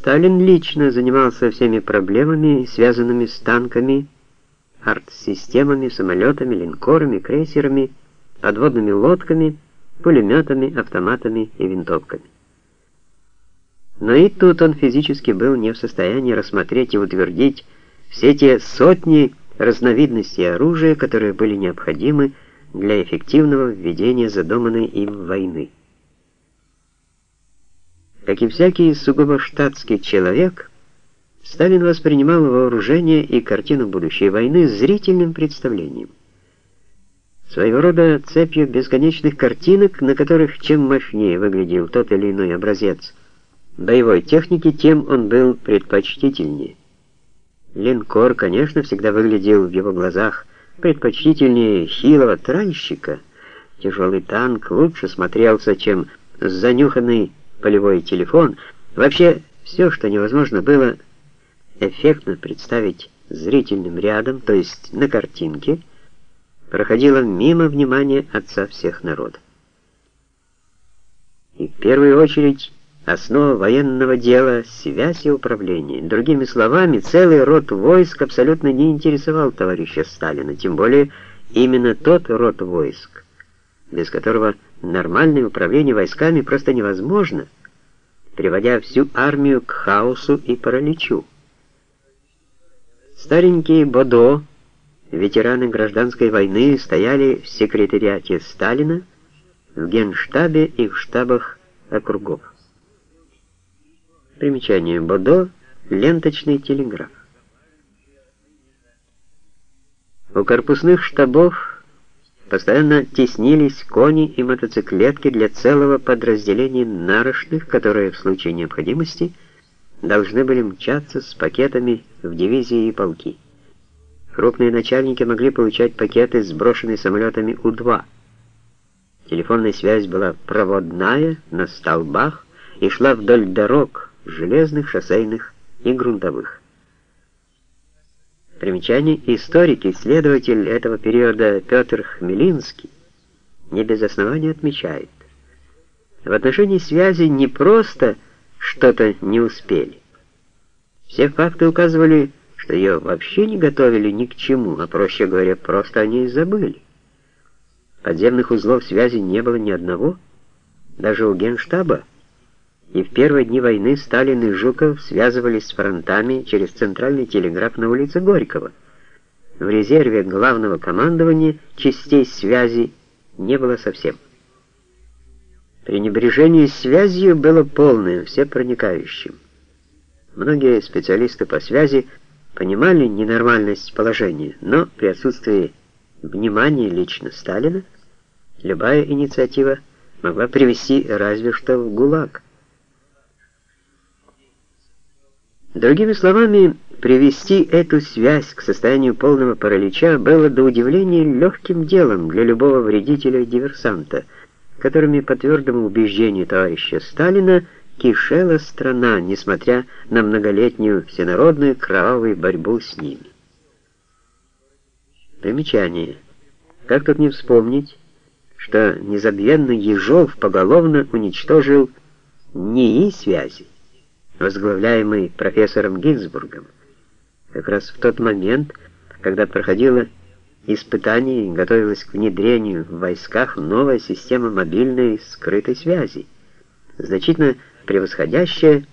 Сталин лично занимался всеми проблемами, связанными с танками, арт-системами, самолетами, линкорами, крейсерами, подводными лодками, пулеметами, автоматами и винтовками. Но и тут он физически был не в состоянии рассмотреть и утвердить все те сотни разновидностей оружия, которые были необходимы для эффективного введения задуманной им войны. Как и всякий сугубо штатский человек, Сталин воспринимал вооружение и картину будущей войны зрительным представлением. Своего рода цепью бесконечных картинок, на которых чем мощнее выглядел тот или иной образец боевой техники, тем он был предпочтительнее. Линкор, конечно, всегда выглядел в его глазах предпочтительнее хилого тральщика. Тяжелый танк лучше смотрелся, чем занюханный полевой телефон. Вообще, все, что невозможно было эффектно представить зрительным рядом, то есть на картинке, проходило мимо внимания отца всех народов. И в первую очередь Основа военного дела — связь и управление. Другими словами, целый род войск абсолютно не интересовал товарища Сталина, тем более именно тот род войск, без которого нормальное управление войсками просто невозможно, приводя всю армию к хаосу и параличу. Старенькие Бодо, ветераны гражданской войны, стояли в секретариате Сталина, в генштабе и в штабах округов. Примечание Бодо — ленточный телеграф. У корпусных штабов постоянно теснились кони и мотоциклетки для целого подразделения нарочных, которые в случае необходимости должны были мчаться с пакетами в дивизии и полки. Крупные начальники могли получать пакеты, сброшенные самолетами У-2. Телефонная связь была проводная, на столбах, и шла вдоль дорог, железных, шоссейных и грунтовых. Примечание. Историк, исследователь этого периода Петр Хмелинский не без основания отмечает, в отношении связи не просто что-то не успели. Все факты указывали, что ее вообще не готовили ни к чему, а проще говоря, просто о ней забыли. Подземных узлов связи не было ни одного, даже у Генштаба, и в первые дни войны Сталин и Жуков связывались с фронтами через центральный телеграф на улице Горького. В резерве главного командования частей связи не было совсем. Пренебрежение связью было полным, всепроникающим. Многие специалисты по связи понимали ненормальность положения, но при отсутствии внимания лично Сталина любая инициатива могла привести разве что в ГУЛАГ. Другими словами, привести эту связь к состоянию полного паралича было до удивления легким делом для любого вредителя и диверсанта, которыми, по твердому убеждению товарища Сталина, кишела страна, несмотря на многолетнюю всенародную кровавую борьбу с ними. Примечание. Как тут не вспомнить, что незабвенный Ежов поголовно уничтожил НИИ связи, возглавляемый профессором Гинзбургом, как раз в тот момент, когда проходило испытание и готовилась к внедрению в войсках новая система мобильной скрытой связи, значительно превосходящая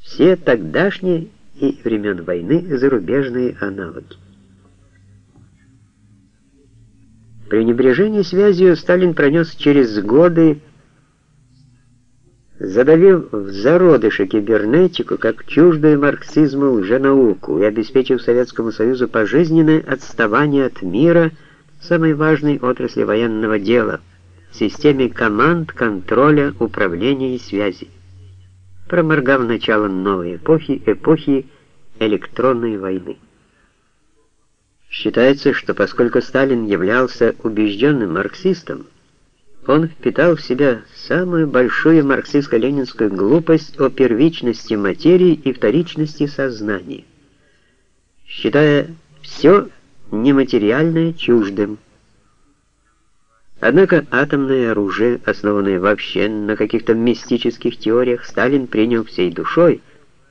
все тогдашние и времен войны зарубежные аналоги. Пренебрежение связью Сталин пронес через годы задавив в зародыше кибернетику как чуждую марксизму лженауку и обеспечив Советскому Союзу пожизненное отставание от мира самой важной отрасли военного дела в системе команд, контроля, управления и связи, проморгав начало новой эпохи, эпохи электронной войны. Считается, что поскольку Сталин являлся убежденным марксистом, он впитал в себя самую большую марксистско-ленинскую глупость о первичности материи и вторичности сознания, считая все нематериальное чуждым. Однако атомное оружие, основанное вообще на каких-то мистических теориях, Сталин принял всей душой,